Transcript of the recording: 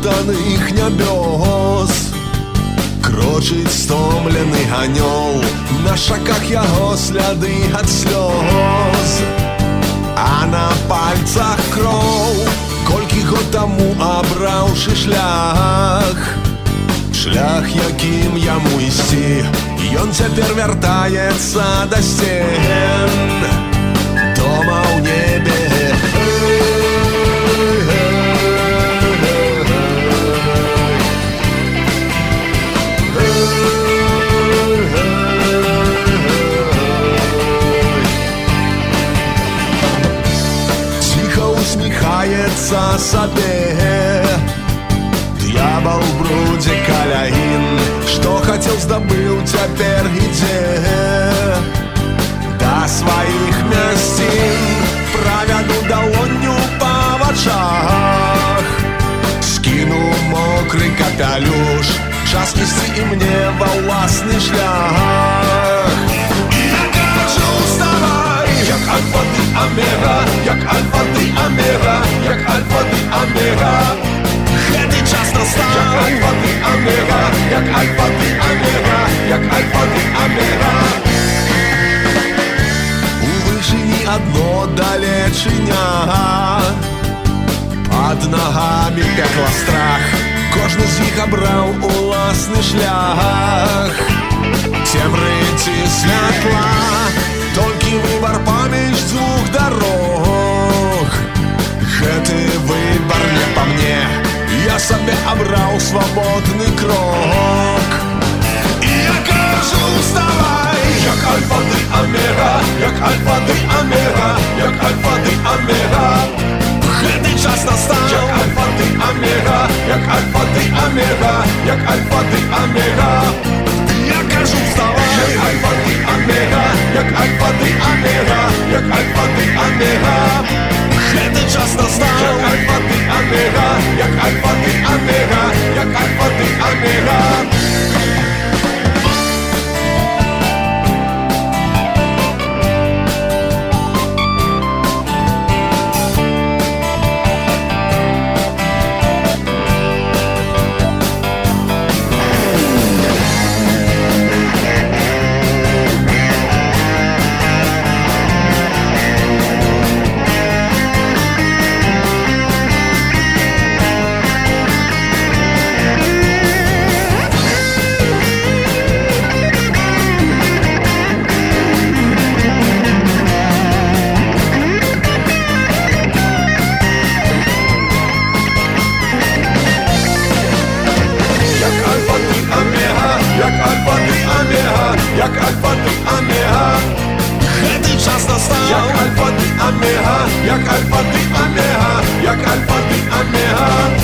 дорогах стоптаних нябёс Крочить стомлений ганьол, на шаках яго сляды ад слёз А на пальцах кроў, колькі год таму абраўшы шлях. Шлях, якім яму ісці, ён цяпер вяртаецца да сцен. Дома ў небе усміхаецца сабе Д'ябал у брудзе каляін Што хацеў здабыў цяпер ідзе Да сваіх мясцін Правяду далонню па вачах Скіну мокры капялюш Час несці і мне ва ўласны шлях Я кажу, далечыня, Пад нагамі пекла страх, кожны з іх абраў уласны шлях. Цемры ці святла, толькі выбар паміж двух дарог. Гэты выбар не па мне, я сабе абраў свабодны крок. І я кажу, вставай, jak al-Fatih Amira, jak al-Fatih Amira. Alfat, Ameha Kiedy czas nastał Jak Alfat, Ameha Jak Alfat, Ameha Jak Alfat, Ameha